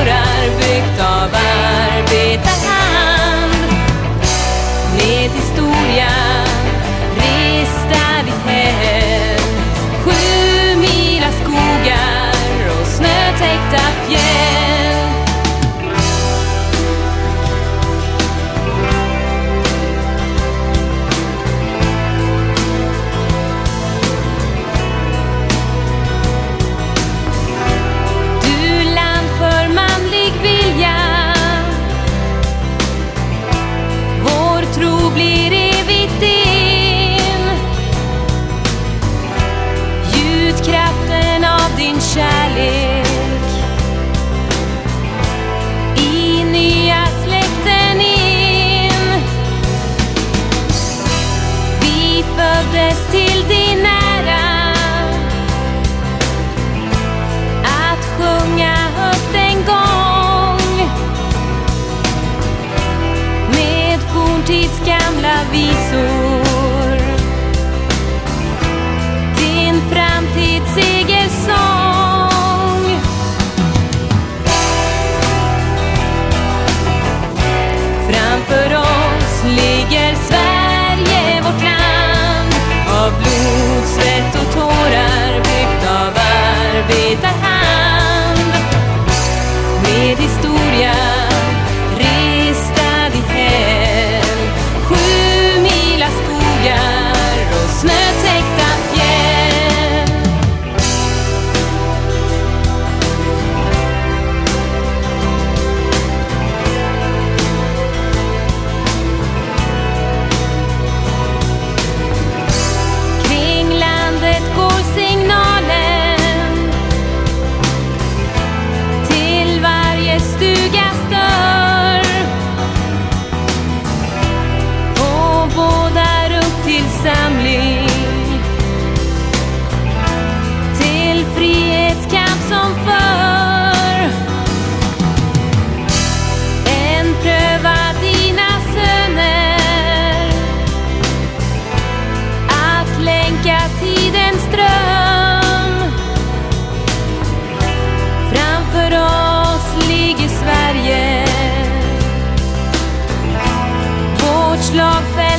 murar byggt av arbetarhand. Med historia resta ditt hem. Sju mila skogar och snötäckta fjäll. the house. Love.